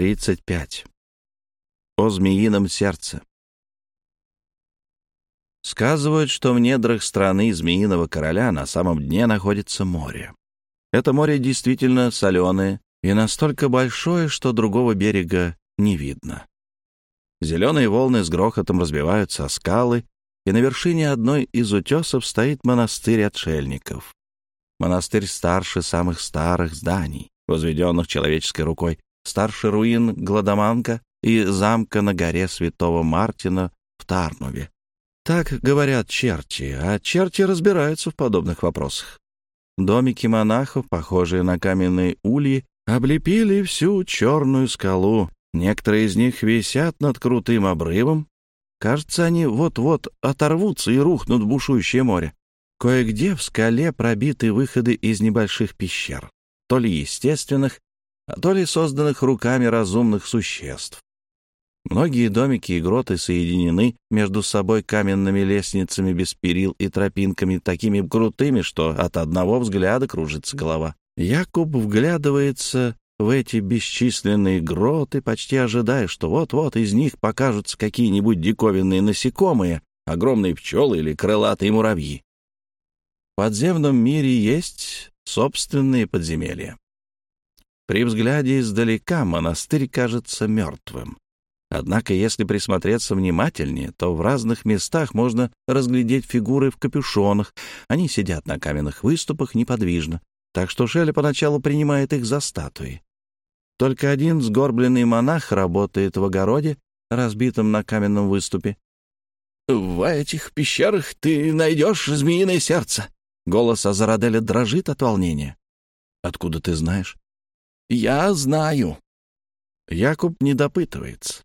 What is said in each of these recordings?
35. О змеином сердце. Сказывают, что в недрах страны Змеиного Короля на самом дне находится море. Это море действительно соленое и настолько большое, что другого берега не видно. Зеленые волны с грохотом разбиваются о скалы, и на вершине одной из утесов стоит монастырь отшельников. Монастырь старше самых старых зданий, возведенных человеческой рукой, старше руин Гладоманка и замка на горе Святого Мартина в Тарнове. Так говорят черти, а черти разбираются в подобных вопросах. Домики монахов, похожие на каменные ульи, облепили всю черную скалу. Некоторые из них висят над крутым обрывом. Кажется, они вот-вот оторвутся и рухнут в бушующее море. Кое-где в скале пробиты выходы из небольших пещер, то ли естественных, а то ли созданных руками разумных существ. Многие домики и гроты соединены между собой каменными лестницами без перил и тропинками такими крутыми, что от одного взгляда кружится голова. Якуб вглядывается в эти бесчисленные гроты, почти ожидая, что вот-вот из них покажутся какие-нибудь диковинные насекомые, огромные пчелы или крылатые муравьи. В подземном мире есть собственные подземелья. При взгляде издалека монастырь кажется мертвым. Однако, если присмотреться внимательнее, то в разных местах можно разглядеть фигуры в капюшонах. Они сидят на каменных выступах неподвижно, так что Шелли поначалу принимает их за статуи. Только один сгорбленный монах работает в огороде, разбитом на каменном выступе. «В этих пещерах ты найдешь змеиное сердце!» Голос Азараделя дрожит от волнения. «Откуда ты знаешь?» «Я знаю». Якуб не допытывается.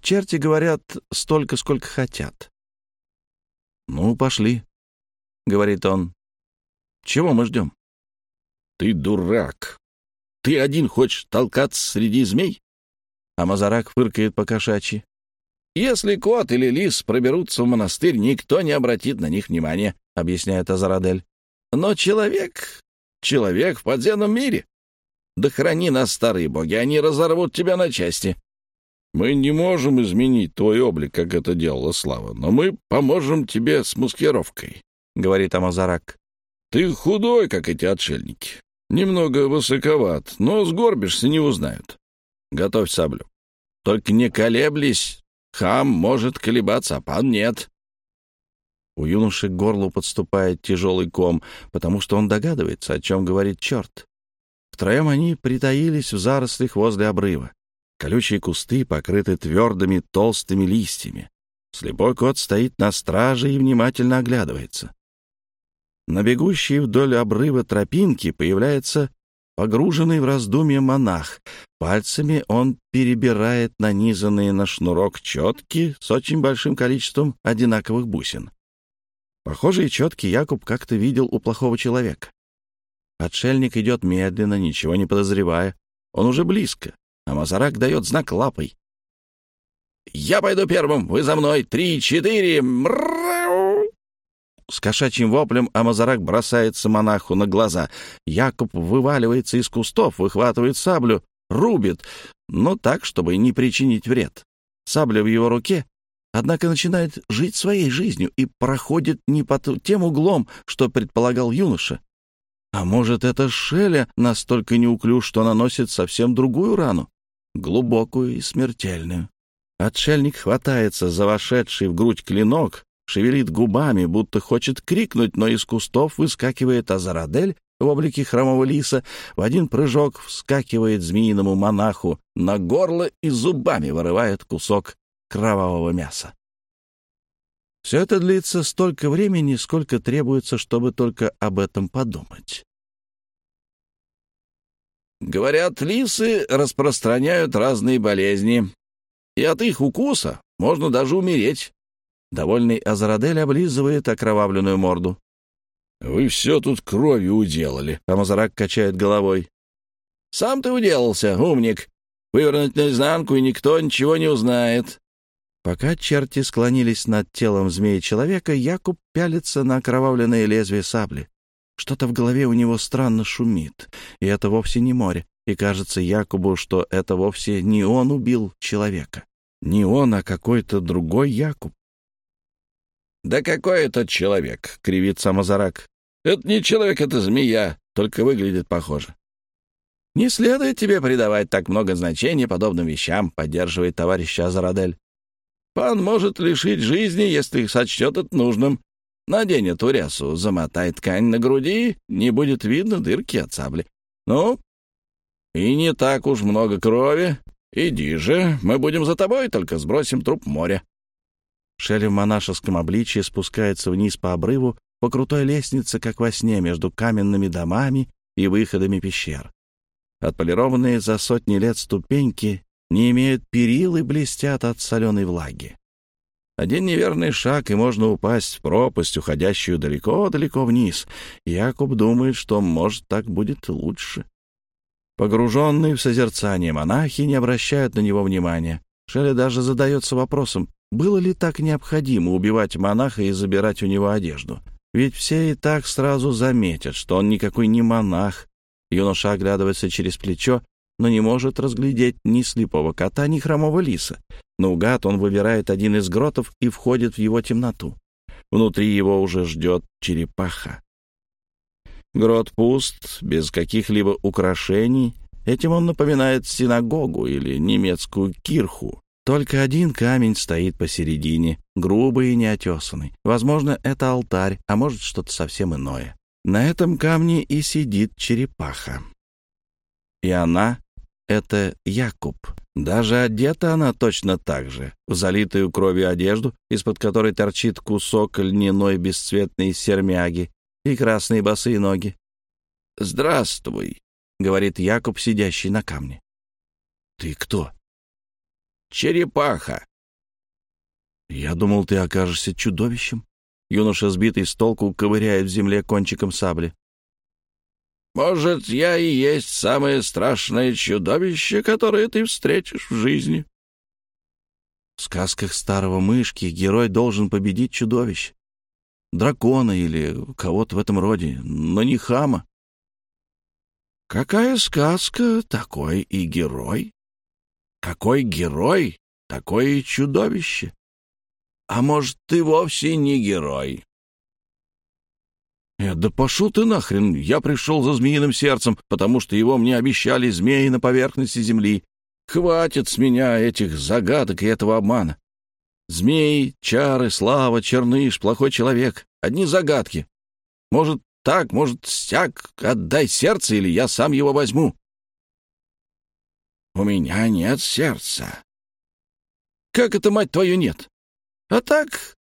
Черти говорят столько, сколько хотят. «Ну, пошли», — говорит он. «Чего мы ждем?» «Ты дурак. Ты один хочешь толкаться среди змей?» А Мазарак фыркает по кошачьи. «Если кот или лис проберутся в монастырь, никто не обратит на них внимания», — объясняет Азарадель. «Но человек... человек в подземном мире. Да храни нас, старые боги, они разорвут тебя на части. Мы не можем изменить твой облик, как это делала Слава, но мы поможем тебе с маскировкой», — говорит Амазарак. «Ты худой, как эти отшельники. Немного высоковат, но сгорбишься, не узнают. Готовь саблю. Только не колеблись. Хам может колебаться, а пан нет». У юноши к горлу подступает тяжелый ком, потому что он догадывается, о чем говорит черт. Втроем они притаились в зарослях возле обрыва. Колючие кусты покрыты твердыми толстыми листьями. Слепой кот стоит на страже и внимательно оглядывается. На бегущей вдоль обрыва тропинки появляется погруженный в раздумье монах. Пальцами он перебирает нанизанные на шнурок четки с очень большим количеством одинаковых бусин. Похожие четки Якуб как-то видел у плохого человека. Отшельник идет медленно, ничего не подозревая. Он уже близко а Мазарак дает знак лапой. «Я пойду первым, вы за мной! Три, четыре!» С кошачьим воплем Амазарак бросается монаху на глаза. Якуб вываливается из кустов, выхватывает саблю, рубит, но так, чтобы не причинить вред. Сабля в его руке, однако начинает жить своей жизнью и проходит не под тем углом, что предполагал юноша. А может, это Шеля настолько неуклюж, что наносит совсем другую рану? глубокую и смертельную. Отшельник хватается за вошедший в грудь клинок, шевелит губами, будто хочет крикнуть, но из кустов выскакивает Азарадель в облике хромого лиса, в один прыжок вскакивает змеиному монаху на горло и зубами вырывает кусок кровавого мяса. Все это длится столько времени, сколько требуется, чтобы только об этом подумать. Говорят, лисы распространяют разные болезни, и от их укуса можно даже умереть. Довольный Азарадель облизывает окровавленную морду. «Вы все тут кровью уделали», — Амазарак качает головой. «Сам ты уделался, умник. Вывернуть наизнанку, и никто ничего не узнает». Пока черти склонились над телом змея-человека, Якуб пялится на окровавленное лезвие сабли. Что-то в голове у него странно шумит, и это вовсе не море. и кажется Якубу, что это вовсе не он убил человека. Не он, а какой-то другой Якуб. «Да какой этот человек?» — кривит Самозарак. «Это не человек, это змея, только выглядит похоже». «Не следует тебе придавать так много значения подобным вещам», — поддерживает товарищ Азарадель. «Пан может лишить жизни, если сочтет это нужным. Наденет урясу, замотает ткань на груди, не будет видно дырки от сабли. Ну, и не так уж много крови. Иди же, мы будем за тобой, только сбросим труп в море». Шелли в монашеском обличье спускается вниз по обрыву, по крутой лестнице, как во сне, между каменными домами и выходами пещер. Отполированные за сотни лет ступеньки не имеют перил и блестят от соленой влаги. Один неверный шаг, и можно упасть в пропасть, уходящую далеко-далеко вниз. Якуб думает, что, может, так будет лучше. Погруженные в созерцание монахи не обращают на него внимания. Шелли даже задается вопросом, было ли так необходимо убивать монаха и забирать у него одежду. Ведь все и так сразу заметят, что он никакой не монах. Юноша оглядывается через плечо, но не может разглядеть ни слепого кота, ни хромого лиса. Наугад он выбирает один из гротов и входит в его темноту. Внутри его уже ждет черепаха. Грот пуст, без каких-либо украшений. Этим он напоминает синагогу или немецкую кирху. Только один камень стоит посередине, грубый и неотесанный. Возможно, это алтарь, а может, что-то совсем иное. На этом камне и сидит черепаха. И она — это Якуб. Даже одета она точно так же, в залитую кровью одежду, из-под которой торчит кусок льняной бесцветной сермяги и красные босые ноги. «Здравствуй», — говорит Якуб, сидящий на камне. «Ты кто?» черепаха. Я думал, ты окажешься чудовищем. Юноша, сбитый с толку, ковыряет в земле кончиком сабли. Может, я и есть самое страшное чудовище, которое ты встретишь в жизни. В сказках старого мышки герой должен победить чудовище. Дракона или кого-то в этом роде, но не хама. Какая сказка, такой и герой. Какой герой, такое и чудовище. А может, ты вовсе не герой? Нет, да пошел ты нахрен, я пришел за змеиным сердцем, потому что его мне обещали змеи на поверхности земли. Хватит с меня этих загадок и этого обмана. Змеи, чары, слава, черныш, плохой человек. Одни загадки. Может, так, может, стяг, отдай сердце, или я сам его возьму. У меня нет сердца. Как это, мать твою, нет? А так,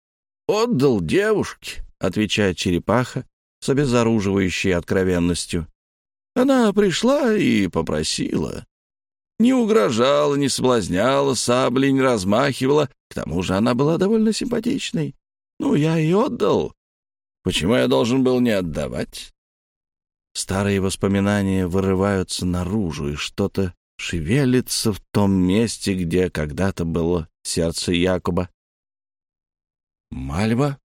отдал девушке, отвечает черепаха с обезоруживающей откровенностью. Она пришла и попросила. Не угрожала, не соблазняла, саблей не размахивала. К тому же она была довольно симпатичной. Ну, я и отдал. Почему я должен был не отдавать? Старые воспоминания вырываются наружу, и что-то шевелится в том месте, где когда-то было сердце Якуба. «Мальва?»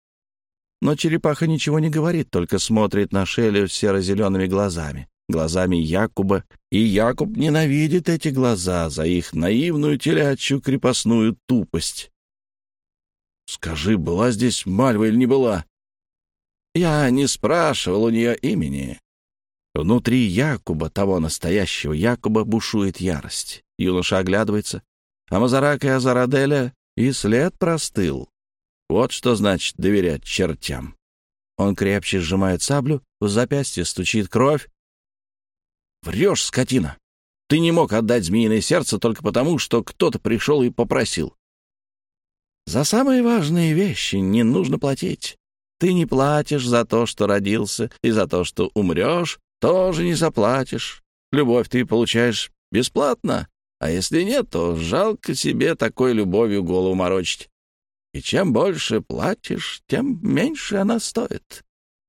Но черепаха ничего не говорит, только смотрит на Шелли серо-зелеными глазами, глазами Якуба, и Якуб ненавидит эти глаза за их наивную телячью крепостную тупость. «Скажи, была здесь Мальва или не была?» «Я не спрашивал у нее имени. Внутри Якуба, того настоящего Якуба, бушует ярость. Юноша оглядывается, а Мазарака и Азараделя и след простыл. Вот что значит доверять чертям. Он крепче сжимает саблю, в запястье стучит кровь. «Врешь, скотина! Ты не мог отдать змеиное сердце только потому, что кто-то пришел и попросил. За самые важные вещи не нужно платить. Ты не платишь за то, что родился, и за то, что умрешь, тоже не заплатишь. Любовь ты получаешь бесплатно, а если нет, то жалко себе такой любовью голову морочить. И чем больше платишь, тем меньше она стоит.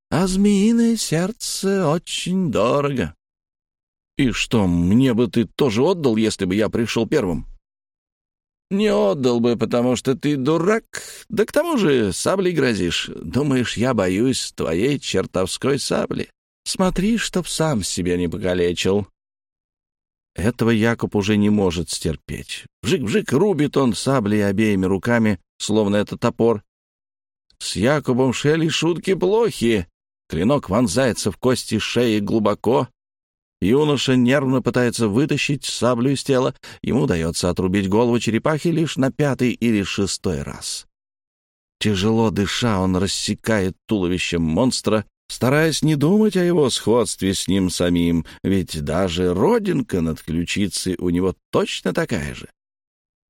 А змеиное сердце очень дорого. И что, мне бы ты тоже отдал, если бы я пришел первым? Не отдал бы, потому что ты дурак. Да к тому же саблей грозишь. Думаешь, я боюсь твоей чертовской сабли? Смотри, чтоб сам себя не покалечил. Этого Якоб уже не может стерпеть. Вжик-вжик рубит он саблей обеими руками, словно это топор. С Якобом Шелли шутки плохи. Клинок вонзается в кости шеи глубоко. Юноша нервно пытается вытащить саблю из тела. Ему удается отрубить голову черепахи лишь на пятый или шестой раз. Тяжело дыша, он рассекает туловище монстра, стараясь не думать о его сходстве с ним самим, ведь даже родинка над ключицей у него точно такая же.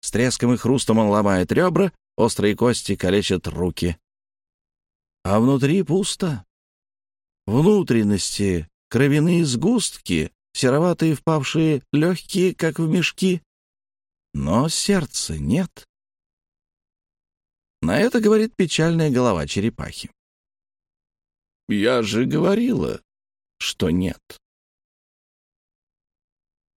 С треском и хрустом он ломает ребра, острые кости калечат руки. А внутри пусто. Внутренности, кровяные сгустки, сероватые впавшие, легкие, как в мешки. Но сердца нет. На это говорит печальная голова черепахи. «Я же говорила, что нет».